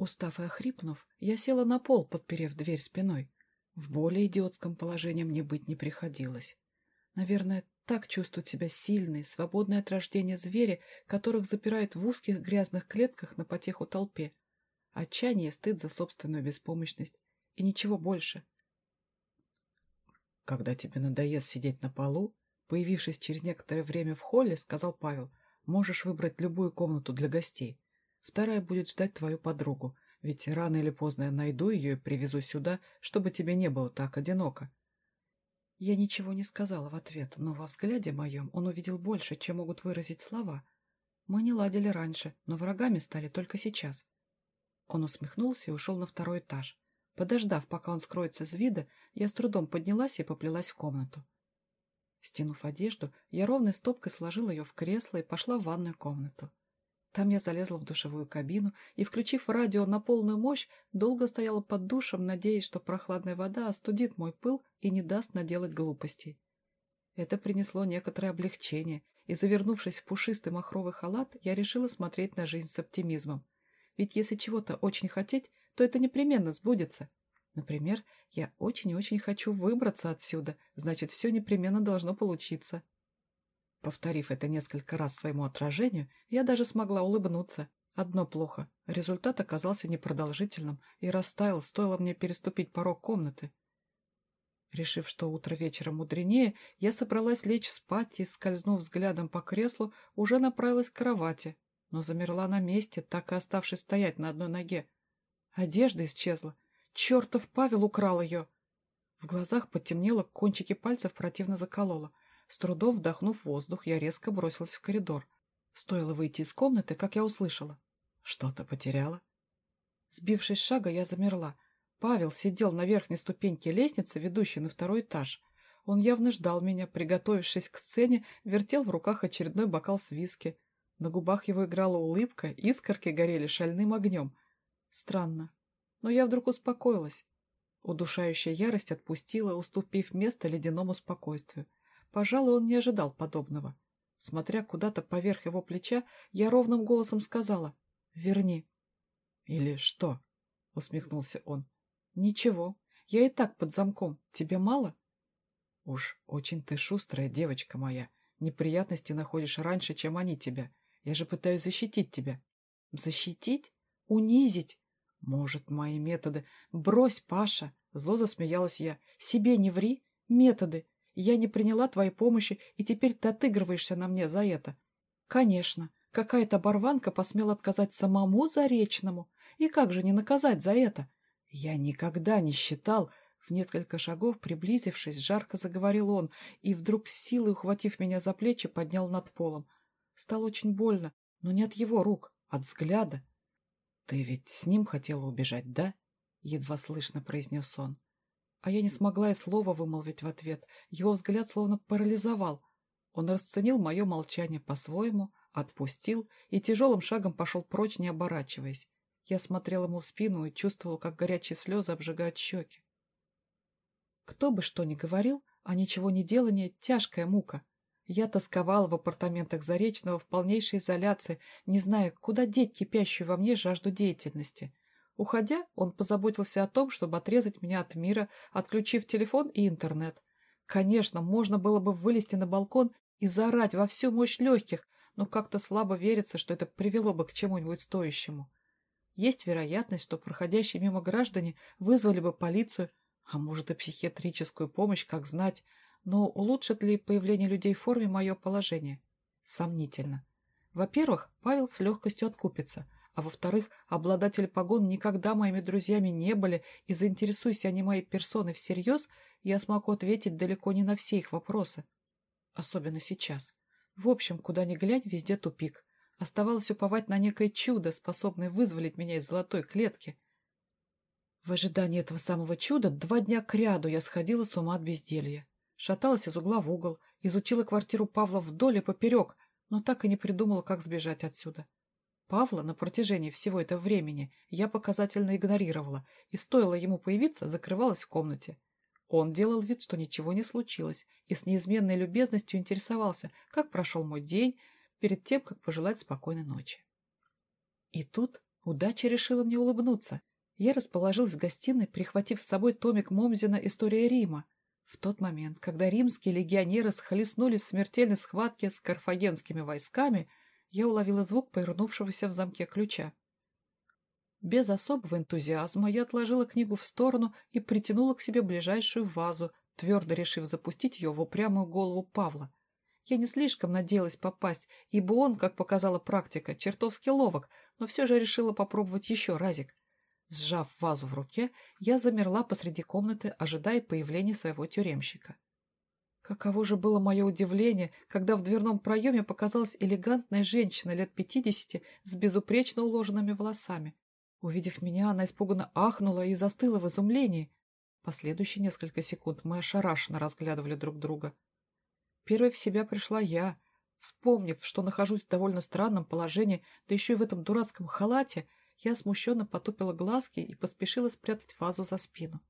Устав и охрипнув, я села на пол, подперев дверь спиной. В более идиотском положении мне быть не приходилось. Наверное, так чувствуют себя сильные, свободные от рождения звери, которых запирают в узких грязных клетках на потеху толпе. Отчаяние стыд за собственную беспомощность. И ничего больше. Когда тебе надоест сидеть на полу, появившись через некоторое время в холле, сказал Павел, можешь выбрать любую комнату для гостей. Вторая будет ждать твою подругу, ведь рано или поздно я найду ее и привезу сюда, чтобы тебе не было так одиноко. Я ничего не сказала в ответ, но во взгляде моем он увидел больше, чем могут выразить слова. Мы не ладили раньше, но врагами стали только сейчас. Он усмехнулся и ушел на второй этаж. Подождав, пока он скроется с вида, я с трудом поднялась и поплелась в комнату. Стянув одежду, я ровной стопкой сложила ее в кресло и пошла в ванную комнату. Там я залезла в душевую кабину и, включив радио на полную мощь, долго стояла под душем, надеясь, что прохладная вода остудит мой пыл и не даст наделать глупостей. Это принесло некоторое облегчение, и, завернувшись в пушистый махровый халат, я решила смотреть на жизнь с оптимизмом. Ведь если чего-то очень хотеть, то это непременно сбудется. Например, я очень и очень хочу выбраться отсюда, значит, все непременно должно получиться. Повторив это несколько раз своему отражению, я даже смогла улыбнуться. Одно плохо. Результат оказался непродолжительным и растаял, стоило мне переступить порог комнаты. Решив, что утро вечера мудренее, я собралась лечь спать и, скользнув взглядом по креслу, уже направилась к кровати, но замерла на месте, так и оставшись стоять на одной ноге. Одежда исчезла. Чертов Павел украл ее! В глазах потемнело, кончики пальцев противно закололо. С трудом вдохнув воздух, я резко бросилась в коридор. Стоило выйти из комнаты, как я услышала. Что-то потеряла. Сбившись шага, я замерла. Павел сидел на верхней ступеньке лестницы, ведущей на второй этаж. Он явно ждал меня, приготовившись к сцене, вертел в руках очередной бокал с виски. На губах его играла улыбка, искорки горели шальным огнем. Странно. Но я вдруг успокоилась. Удушающая ярость отпустила, уступив место ледяному спокойствию. Пожалуй, он не ожидал подобного. Смотря куда-то поверх его плеча, я ровным голосом сказала «Верни». «Или что?» — усмехнулся он. «Ничего, я и так под замком. Тебе мало?» «Уж очень ты шустрая девочка моя. Неприятности находишь раньше, чем они тебя. Я же пытаюсь защитить тебя». «Защитить? Унизить?» «Может, мои методы...» «Брось, Паша!» — зло засмеялась я. «Себе не ври. Методы. Я не приняла твоей помощи, и теперь ты отыгрываешься на мне за это. Конечно, какая-то барванка посмела отказать самому Заречному. И как же не наказать за это? Я никогда не считал... В несколько шагов, приблизившись, жарко заговорил он, и вдруг силой, ухватив меня за плечи, поднял над полом. Стало очень больно, но не от его рук, от взгляда. — Ты ведь с ним хотела убежать, да? — едва слышно произнес он. А я не смогла и слова вымолвить в ответ. Его взгляд словно парализовал. Он расценил мое молчание по-своему, отпустил и тяжелым шагом пошел прочь, не оборачиваясь. Я смотрел ему в спину и чувствовал, как горячие слезы обжигают щеки. Кто бы что ни говорил, а ничего не делание — тяжкая мука. Я тосковала в апартаментах Заречного в полнейшей изоляции, не зная, куда деть кипящую во мне жажду деятельности. Уходя, он позаботился о том, чтобы отрезать меня от мира, отключив телефон и интернет. Конечно, можно было бы вылезти на балкон и заорать во всю мощь легких, но как-то слабо верится, что это привело бы к чему-нибудь стоящему. Есть вероятность, что проходящие мимо граждане вызвали бы полицию, а может и психиатрическую помощь, как знать, но улучшит ли появление людей в форме мое положение? Сомнительно. Во-первых, Павел с легкостью откупится – а во-вторых, обладатели погон никогда моими друзьями не были, и заинтересуйся они моей персоной всерьез, я смогу ответить далеко не на все их вопросы. Особенно сейчас. В общем, куда ни глянь, везде тупик. Оставалось уповать на некое чудо, способное вызволить меня из золотой клетки. В ожидании этого самого чуда два дня кряду я сходила с ума от безделья. Шаталась из угла в угол, изучила квартиру Павла вдоль и поперек, но так и не придумала, как сбежать отсюда. Павла на протяжении всего этого времени я показательно игнорировала, и стоило ему появиться, закрывалась в комнате. Он делал вид, что ничего не случилось, и с неизменной любезностью интересовался, как прошел мой день, перед тем, как пожелать спокойной ночи. И тут Удача решила мне улыбнуться. Я расположилась в гостиной, прихватив с собой томик Момзина «История Рима». В тот момент, когда римские легионеры схлестнулись в смертельной схватке с карфагенскими войсками, я уловила звук повернувшегося в замке ключа. Без особого энтузиазма я отложила книгу в сторону и притянула к себе ближайшую вазу, твердо решив запустить ее в упрямую голову Павла. Я не слишком надеялась попасть, ибо он, как показала практика, чертовски ловок, но все же решила попробовать еще разик. Сжав вазу в руке, я замерла посреди комнаты, ожидая появления своего тюремщика. Каково же было мое удивление, когда в дверном проеме показалась элегантная женщина лет пятидесяти с безупречно уложенными волосами. Увидев меня, она испуганно ахнула и застыла в изумлении. Последующие несколько секунд мы ошарашенно разглядывали друг друга. Первой в себя пришла я. Вспомнив, что нахожусь в довольно странном положении, да еще и в этом дурацком халате, я смущенно потупила глазки и поспешила спрятать вазу за спину.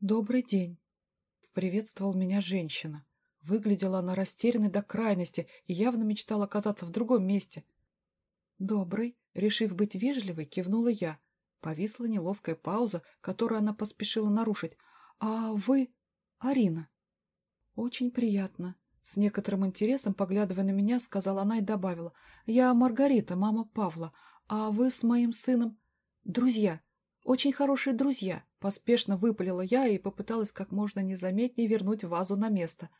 «Добрый день!» — приветствовал меня женщина. Выглядела она растерянной до крайности и явно мечтала оказаться в другом месте. «Добрый!» — решив быть вежливой, кивнула я. Повисла неловкая пауза, которую она поспешила нарушить. «А вы...» «Арина». «Очень приятно», с некоторым интересом, поглядывая на меня, сказала она и добавила. «Я Маргарита, мама Павла, а вы с моим сыном...» «Друзья. Очень хорошие друзья», — поспешно выпалила я и попыталась как можно незаметнее вернуть вазу на место.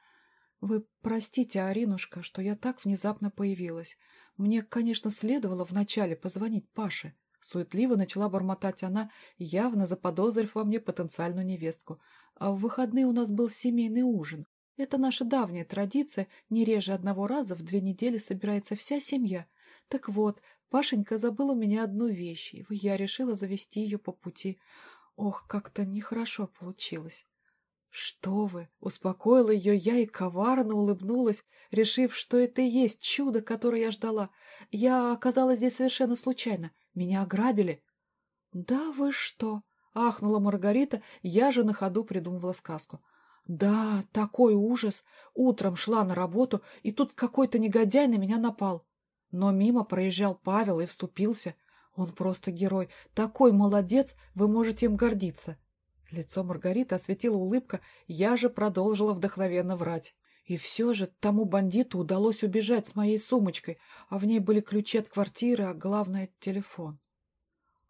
«Вы простите, Аринушка, что я так внезапно появилась. Мне, конечно, следовало вначале позвонить Паше». Суетливо начала бормотать она, явно заподозрив во мне потенциальную невестку. А в выходные у нас был семейный ужин. Это наша давняя традиция, не реже одного раза в две недели собирается вся семья. Так вот, Пашенька забыл у меня одну вещь, и я решила завести ее по пути. Ох, как-то нехорошо получилось. «Что вы!» — успокоила ее я и коварно улыбнулась, решив, что это и есть чудо, которое я ждала. Я оказалась здесь совершенно случайно. Меня ограбили. «Да вы что!» — ахнула Маргарита, я же на ходу придумывала сказку. Да, такой ужас. Утром шла на работу, и тут какой-то негодяй на меня напал. Но мимо проезжал Павел и вступился. Он просто герой. Такой молодец, вы можете им гордиться. Лицо Маргариты осветила улыбка, я же продолжила вдохновенно врать. И все же тому бандиту удалось убежать с моей сумочкой, а в ней были ключи от квартиры, а главное — телефон.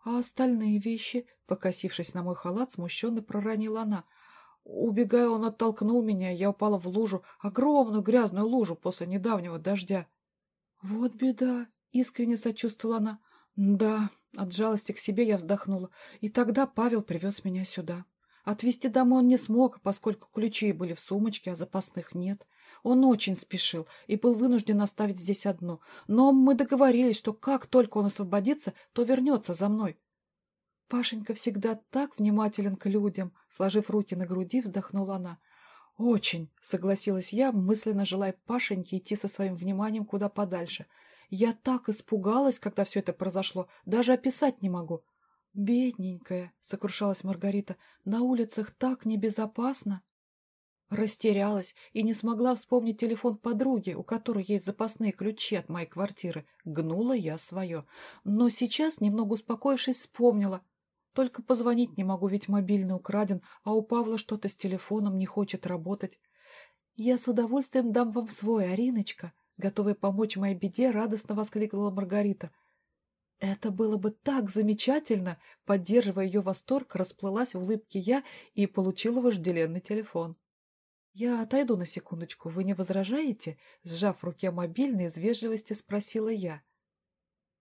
А остальные вещи, покосившись на мой халат, смущенно проронила она — Убегая, он оттолкнул меня, я упала в лужу, огромную грязную лужу после недавнего дождя. «Вот беда!» — искренне сочувствовала она. «Да», — от жалости к себе я вздохнула. И тогда Павел привез меня сюда. Отвезти домой он не смог, поскольку ключи были в сумочке, а запасных нет. Он очень спешил и был вынужден оставить здесь одну. Но мы договорились, что как только он освободится, то вернется за мной. Пашенька всегда так внимателен к людям, сложив руки на груди, вздохнула она. Очень, согласилась я, мысленно желая Пашеньке идти со своим вниманием куда подальше. Я так испугалась, когда все это произошло, даже описать не могу. Бедненькая, сокрушалась Маргарита, на улицах так небезопасно. Растерялась и не смогла вспомнить телефон подруги, у которой есть запасные ключи от моей квартиры. Гнула я свое. Но сейчас, немного успокоившись, вспомнила. Только позвонить не могу, ведь мобильный украден, а у Павла что-то с телефоном не хочет работать. Я с удовольствием дам вам свой, Ариночка, готовая помочь моей беде, радостно воскликнула Маргарита. Это было бы так замечательно! Поддерживая ее восторг, расплылась в улыбке я и получила вожделенный телефон. «Я отойду на секундочку, вы не возражаете?» Сжав в руке мобильный, из вежливости спросила я.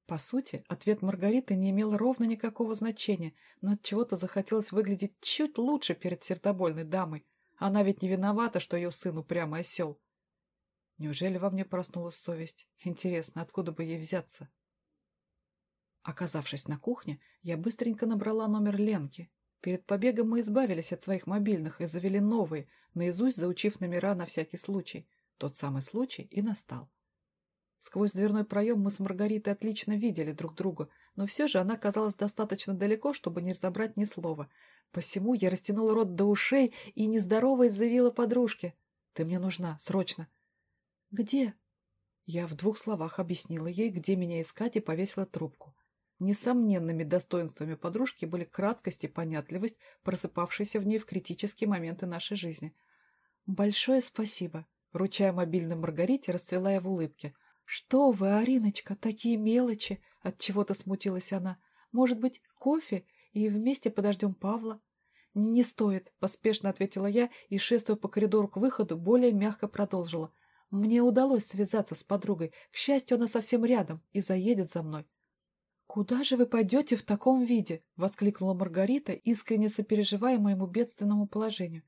По сути, ответ Маргариты не имел ровно никакого значения, но от чего то захотелось выглядеть чуть лучше перед сердобольной дамой. Она ведь не виновата, что ее сын упрямый осел. Неужели во мне проснулась совесть? Интересно, откуда бы ей взяться? Оказавшись на кухне, я быстренько набрала номер Ленки. Перед побегом мы избавились от своих мобильных и завели новые, наизусть заучив номера на всякий случай. Тот самый случай и настал. Сквозь дверной проем мы с Маргаритой отлично видели друг друга, но все же она казалась достаточно далеко, чтобы не разобрать ни слова. Посему я растянула рот до ушей и, нездоровой, заявила подружке. «Ты мне нужна, срочно!» «Где?» Я в двух словах объяснила ей, где меня искать, и повесила трубку. Несомненными достоинствами подружки были краткость и понятливость, просыпавшиеся в ней в критические моменты нашей жизни. «Большое спасибо!» Вручая мобильный Маргарите, расцвела я в улыбке. «Что вы, Ариночка, такие мелочи!» От чего то смутилась она. «Может быть, кофе? И вместе подождем Павла?» «Не стоит», — поспешно ответила я и, шествуя по коридору к выходу, более мягко продолжила. «Мне удалось связаться с подругой. К счастью, она совсем рядом и заедет за мной». «Куда же вы пойдете в таком виде?» — воскликнула Маргарита, искренне сопереживая моему бедственному положению.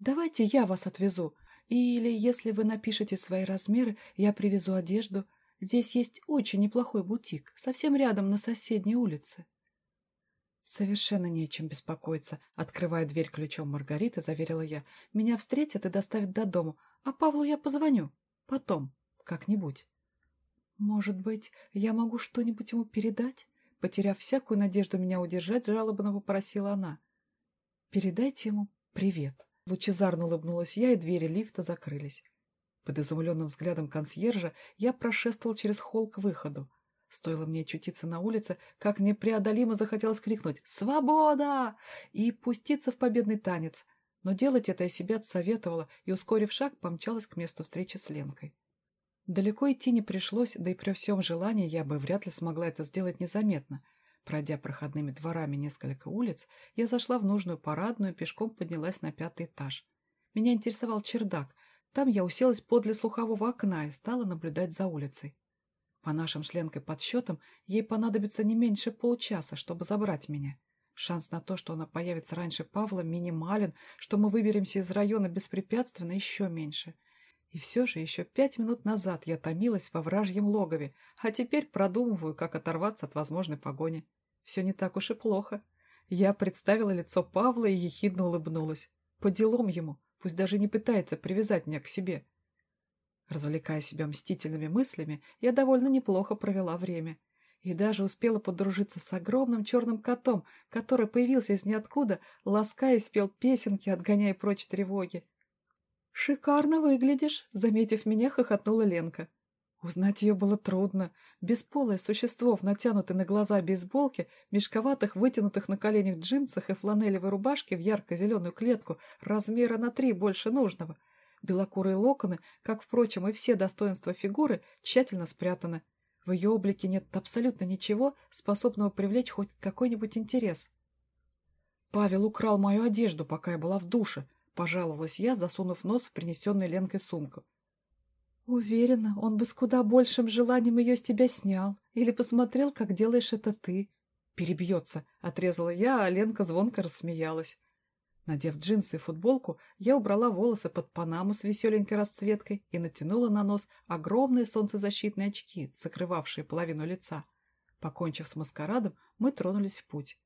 «Давайте я вас отвезу. Или, если вы напишете свои размеры, я привезу одежду. Здесь есть очень неплохой бутик, совсем рядом на соседней улице». «Совершенно не чем беспокоиться», — открывая дверь ключом Маргарита, заверила я. «Меня встретят и доставят до дому, а Павлу я позвоню. Потом, как-нибудь». «Может быть, я могу что-нибудь ему передать?» Потеряв всякую надежду меня удержать, жалобно попросила она. «Передайте ему привет». Лучезарно улыбнулась я, и двери лифта закрылись. Под изумленным взглядом консьержа я прошествовал через холл к выходу. Стоило мне очутиться на улице, как непреодолимо захотелось крикнуть «Свобода!» и пуститься в победный танец. Но делать это я себе отсоветовала и, ускорив шаг, помчалась к месту встречи с Ленкой. Далеко идти не пришлось, да и при всем желании я бы вряд ли смогла это сделать незаметно. Пройдя проходными дворами несколько улиц, я зашла в нужную парадную и пешком поднялась на пятый этаж. Меня интересовал чердак. Там я уселась подле слухового окна и стала наблюдать за улицей. По нашим с Ленкой подсчетам, ей понадобится не меньше полчаса, чтобы забрать меня. Шанс на то, что она появится раньше Павла, минимален, что мы выберемся из района беспрепятственно, еще меньше. И все же еще пять минут назад я томилась во вражьем логове, а теперь продумываю, как оторваться от возможной погони. Все не так уж и плохо. Я представила лицо Павла и ехидно улыбнулась. По делам ему, пусть даже не пытается привязать меня к себе. Развлекая себя мстительными мыслями, я довольно неплохо провела время. И даже успела подружиться с огромным черным котом, который появился из ниоткуда, ласкаясь, пел песенки, отгоняя прочь тревоги. «Шикарно выглядишь», — заметив меня, хохотнула Ленка. Узнать ее было трудно. Бесполое существо в натянутой на глаза бейсболке, мешковатых, вытянутых на коленях джинсах и фланелевой рубашке в ярко-зеленую клетку, размера на три больше нужного. Белокурые локоны, как, впрочем, и все достоинства фигуры, тщательно спрятаны. В ее облике нет абсолютно ничего, способного привлечь хоть какой-нибудь интерес. Павел украл мою одежду, пока я была в душе, — пожаловалась я, засунув нос в принесенную Ленкой сумку. «Уверена, он бы с куда большим желанием ее с тебя снял или посмотрел, как делаешь это ты». «Перебьется», — отрезала я, а Ленка звонко рассмеялась. Надев джинсы и футболку, я убрала волосы под панаму с веселенькой расцветкой и натянула на нос огромные солнцезащитные очки, закрывавшие половину лица. Покончив с маскарадом, мы тронулись в путь.